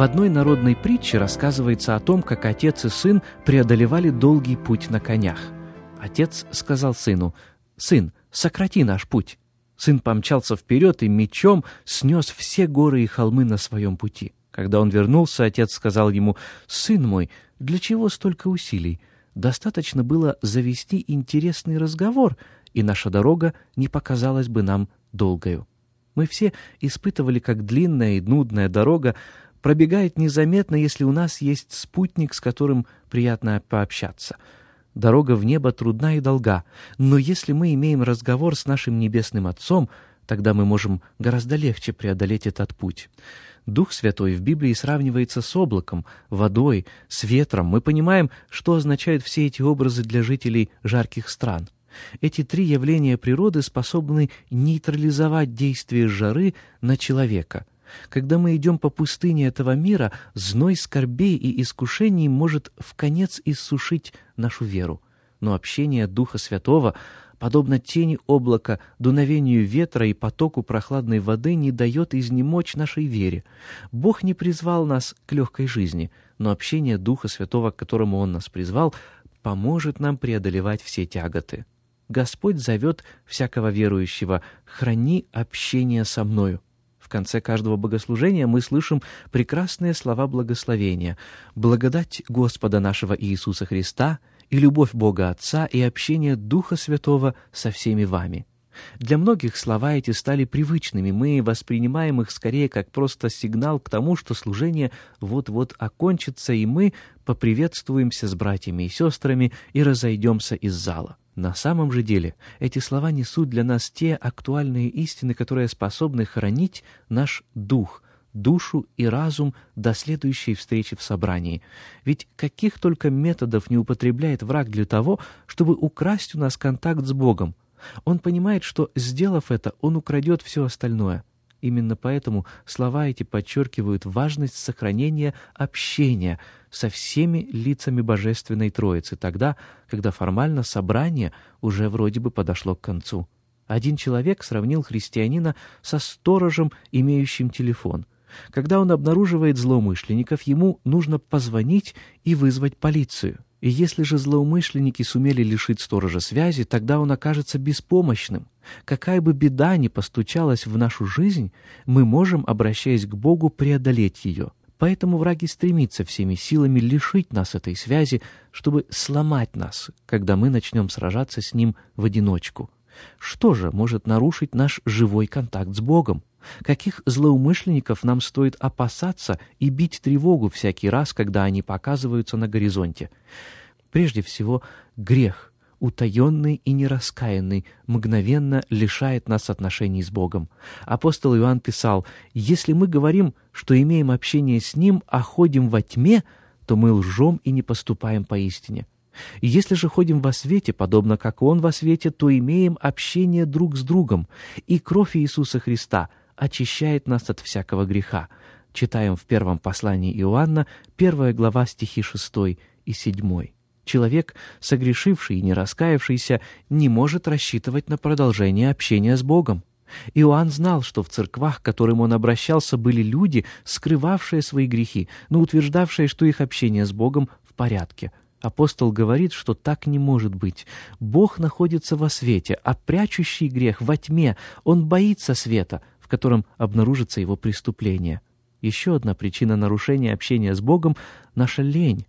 В одной народной притче рассказывается о том, как отец и сын преодолевали долгий путь на конях. Отец сказал сыну, «Сын, сократи наш путь». Сын помчался вперед и мечом снес все горы и холмы на своем пути. Когда он вернулся, отец сказал ему, «Сын мой, для чего столько усилий? Достаточно было завести интересный разговор, и наша дорога не показалась бы нам долгою». Мы все испытывали, как длинная и нудная дорога пробегает незаметно, если у нас есть спутник, с которым приятно пообщаться. Дорога в небо трудна и долга, но если мы имеем разговор с нашим Небесным Отцом, тогда мы можем гораздо легче преодолеть этот путь. Дух Святой в Библии сравнивается с облаком, водой, с ветром. Мы понимаем, что означают все эти образы для жителей жарких стран. Эти три явления природы способны нейтрализовать действие жары на человека. Когда мы идем по пустыне этого мира, зной скорбей и искушений может в конец иссушить нашу веру. Но общение Духа Святого, подобно тени облака, дуновению ветра и потоку прохладной воды, не дает изнемочь нашей вере. Бог не призвал нас к легкой жизни, но общение Духа Святого, к которому Он нас призвал, поможет нам преодолевать все тяготы. Господь зовет всякого верующего «храни общение со мною» конце каждого богослужения мы слышим прекрасные слова благословения. «Благодать Господа нашего Иисуса Христа и любовь Бога Отца и общение Духа Святого со всеми вами». Для многих слова эти стали привычными, мы воспринимаем их скорее как просто сигнал к тому, что служение вот-вот окончится, и мы поприветствуемся с братьями и сестрами и разойдемся из зала. На самом же деле эти слова несут для нас те актуальные истины, которые способны хранить наш дух, душу и разум до следующей встречи в собрании. Ведь каких только методов не употребляет враг для того, чтобы украсть у нас контакт с Богом. Он понимает, что, сделав это, он украдет все остальное. Именно поэтому слова эти подчеркивают важность сохранения общения со всеми лицами Божественной Троицы, тогда, когда формально собрание уже вроде бы подошло к концу. Один человек сравнил христианина со сторожем, имеющим телефон. Когда он обнаруживает злоумышленников, ему нужно позвонить и вызвать полицию. И если же злоумышленники сумели лишить сторожа связи, тогда он окажется беспомощным. Какая бы беда ни постучалась в нашу жизнь, мы можем, обращаясь к Богу, преодолеть ее. Поэтому враги стремится всеми силами лишить нас этой связи, чтобы сломать нас, когда мы начнем сражаться с ним в одиночку. Что же может нарушить наш живой контакт с Богом? Каких злоумышленников нам стоит опасаться и бить тревогу всякий раз, когда они показываются на горизонте? Прежде всего, грех, утаенный и нераскаянный, мгновенно лишает нас отношений с Богом. Апостол Иоанн писал, «Если мы говорим, что имеем общение с Ним, а ходим во тьме, то мы лжем и не поступаем поистине». Если же ходим во свете, подобно как Он во свете, то имеем общение друг с другом, и кровь Иисуса Христа — очищает нас от всякого греха. Читаем в первом послании Иоанна, первая глава стихи 6 и 7. Человек, согрешивший и не раскаявшийся, не может рассчитывать на продолжение общения с Богом. Иоанн знал, что в церквах, к которым он обращался, были люди, скрывавшие свои грехи, но утверждавшие, что их общение с Богом в порядке. Апостол говорит, что так не может быть. Бог находится во свете, а прячущий грех во тьме. Он боится света, в котором обнаружится его преступление. Еще одна причина нарушения общения с Богом — наша лень.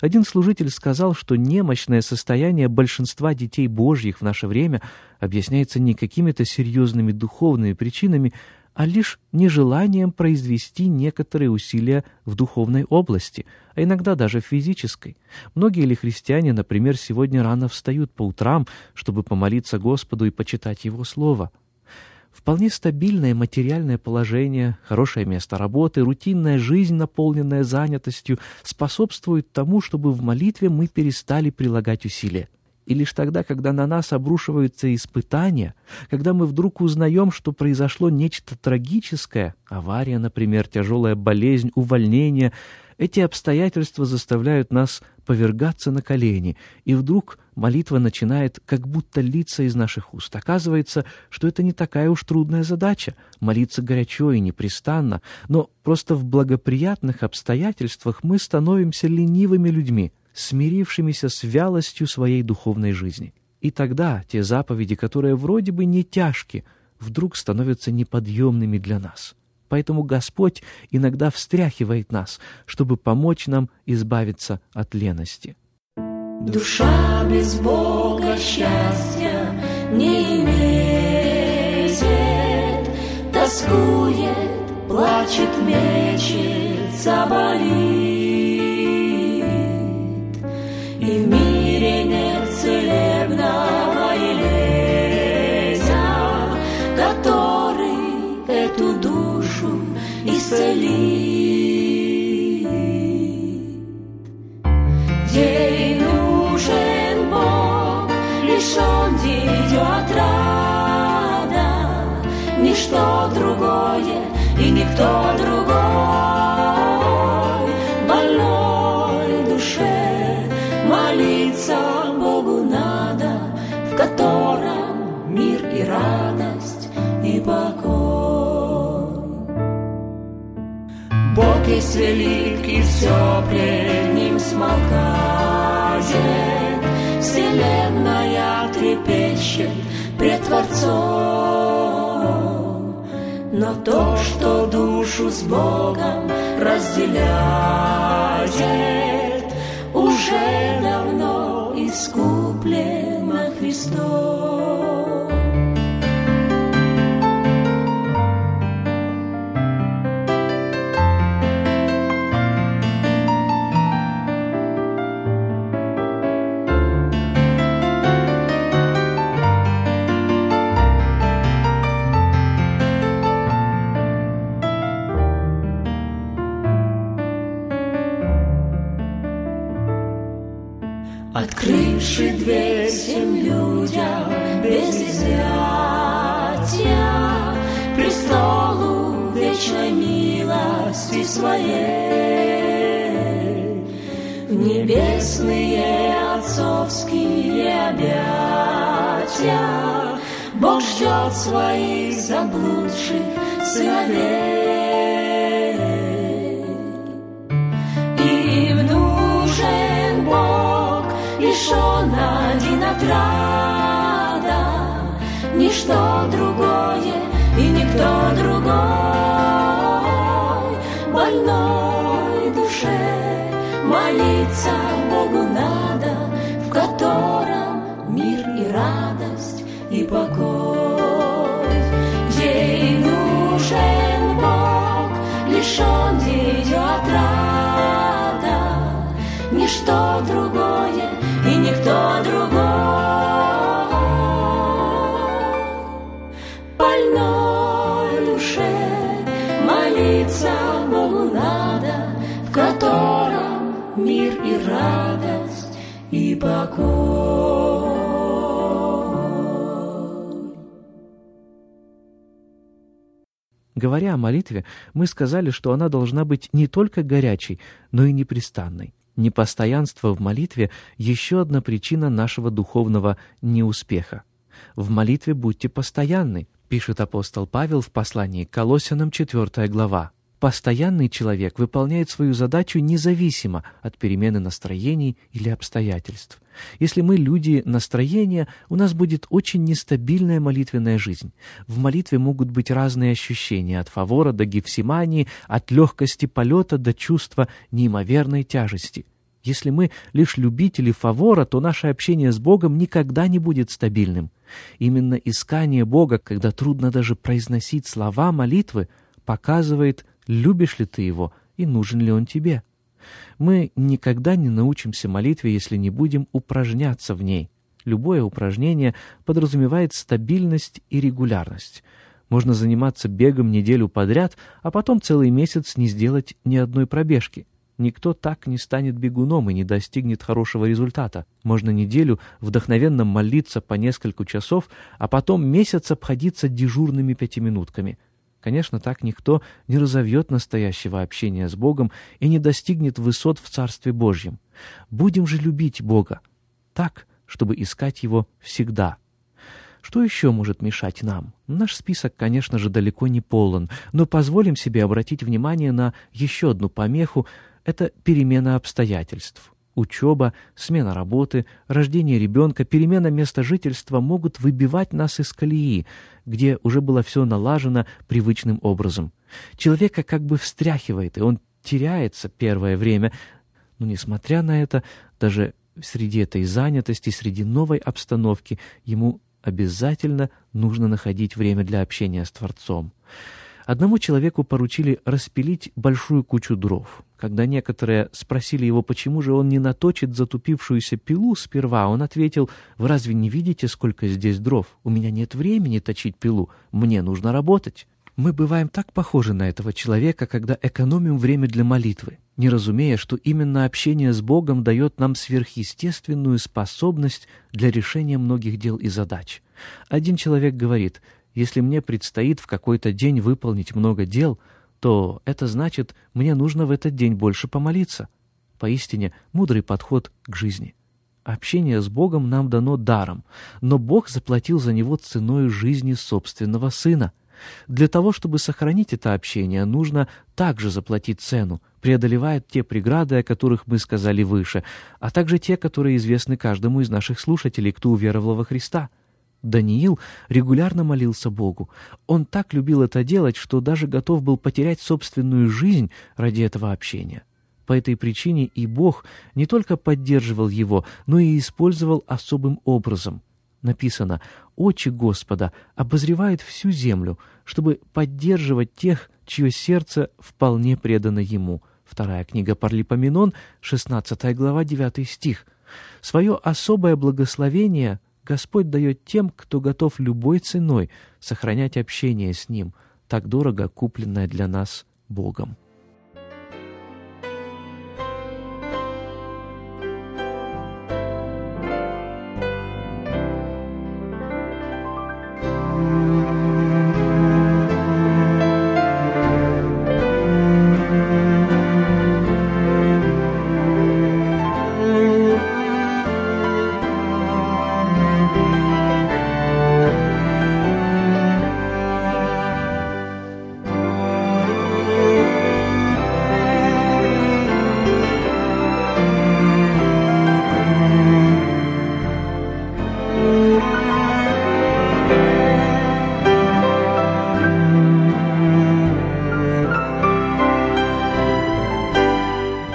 Один служитель сказал, что немощное состояние большинства детей Божьих в наше время объясняется не какими-то серьезными духовными причинами, а лишь нежеланием произвести некоторые усилия в духовной области, а иногда даже в физической. Многие ли христиане, например, сегодня рано встают по утрам, чтобы помолиться Господу и почитать Его Слово? Вполне стабильное материальное положение, хорошее место работы, рутинная жизнь, наполненная занятостью, способствуют тому, чтобы в молитве мы перестали прилагать усилия. И лишь тогда, когда на нас обрушиваются испытания, когда мы вдруг узнаем, что произошло нечто трагическое, авария, например, тяжелая болезнь, увольнение, эти обстоятельства заставляют нас повергаться на колени, и вдруг молитва начинает как будто литься из наших уст. Оказывается, что это не такая уж трудная задача — молиться горячо и непрестанно, но просто в благоприятных обстоятельствах мы становимся ленивыми людьми — смирившимися с вялостью своей духовной жизни. И тогда те заповеди, которые вроде бы не тяжки, вдруг становятся неподъемными для нас. Поэтому Господь иногда встряхивает нас, чтобы помочь нам избавиться от лености. Душа без Бога счастья не имеет, тоскует, плачет, мечется, болит. И в мире нет целебного Елеза, который эту душу исцелит. Ничто другое и никто другой. котором мир и радость и покой. Бог есть велик, и все пред Ним смолкает, Вселенная трепещет пред Творцом. Но то, что душу с Богом разделяет, уже давно искуплен. Христом. Своей, В небесные отцовские объятия Бог ждет своих заблудших сыновей. лишь он один отрада, ничто другое и никто другой покой. Ей нужен Бог, лишь он ее отрада, ничто другое и никто другой. Больной душе молиться Богу надо, в котором мир и радость и покой. Говоря о молитве, мы сказали, что она должна быть не только горячей, но и непрестанной. Непостоянство в молитве — еще одна причина нашего духовного неуспеха. «В молитве будьте постоянны», — пишет апостол Павел в послании к Колоссянам 4 глава. постоянный человек выполняет свою задачу независимо от перемены настроений или обстоятельств. Если мы люди настроения, у нас будет очень нестабильная молитвенная жизнь. В молитве могут быть разные ощущения, от фавора до гефсимании, от легкости полета до чувства неимоверной тяжести. Если мы лишь любители фавора, то наше общение с Богом никогда не будет стабильным. Именно искание Бога, когда трудно даже произносить слова молитвы, показывает, любишь ли ты Его и нужен ли Он тебе. Мы никогда не научимся молитве, если не будем упражняться в ней. Любое упражнение подразумевает стабильность и регулярность. Можно заниматься бегом неделю подряд, а потом целый месяц не сделать ни одной пробежки. Никто так не станет бегуном и не достигнет хорошего результата. Можно неделю вдохновенно молиться по несколько часов, а потом месяц обходиться дежурными пятиминутками – Конечно, так никто не разовьет настоящего общения с Богом и не достигнет высот в Царстве Божьем. Будем же любить Бога так, чтобы искать Его всегда. Что еще может мешать нам? Наш список, конечно же, далеко не полон, но позволим себе обратить внимание на еще одну помеху — это перемена обстоятельств. Учеба, смена работы, рождение ребенка, перемена места жительства могут выбивать нас из колеи, где уже было все налажено привычным образом. Человека как бы встряхивает, и он теряется первое время. Но, несмотря на это, даже среди этой занятости, среди новой обстановки, ему обязательно нужно находить время для общения с Творцом. Одному человеку поручили распилить большую кучу дров. Когда некоторые спросили его, почему же он не наточит затупившуюся пилу сперва, он ответил, «Вы разве не видите, сколько здесь дров? У меня нет времени точить пилу, мне нужно работать». Мы бываем так похожи на этого человека, когда экономим время для молитвы, не разумея, что именно общение с Богом дает нам сверхъестественную способность для решения многих дел и задач. Один человек говорит, если мне предстоит в какой-то день выполнить много дел, то это значит, мне нужно в этот день больше помолиться. Поистине, мудрый подход к жизни. Общение с Богом нам дано даром, но Бог заплатил за него ценой жизни собственного Сына. Для того, чтобы сохранить это общение, нужно также заплатить цену, преодолевая те преграды, о которых мы сказали выше, а также те, которые известны каждому из наших слушателей, кто уверовал во Христа — Даниил регулярно молился Богу. Он так любил это делать, что даже готов был потерять собственную жизнь ради этого общения. По этой причине и Бог не только поддерживал его, но и использовал особым образом. Написано «Очи Господа обозревают всю землю, чтобы поддерживать тех, чье сердце вполне предано Ему». Вторая книга Парлипоменон, 16 глава, 9 стих. Свое особое благословение – Господь дает тем, кто готов любой ценой сохранять общение с Ним, так дорого купленное для нас Богом.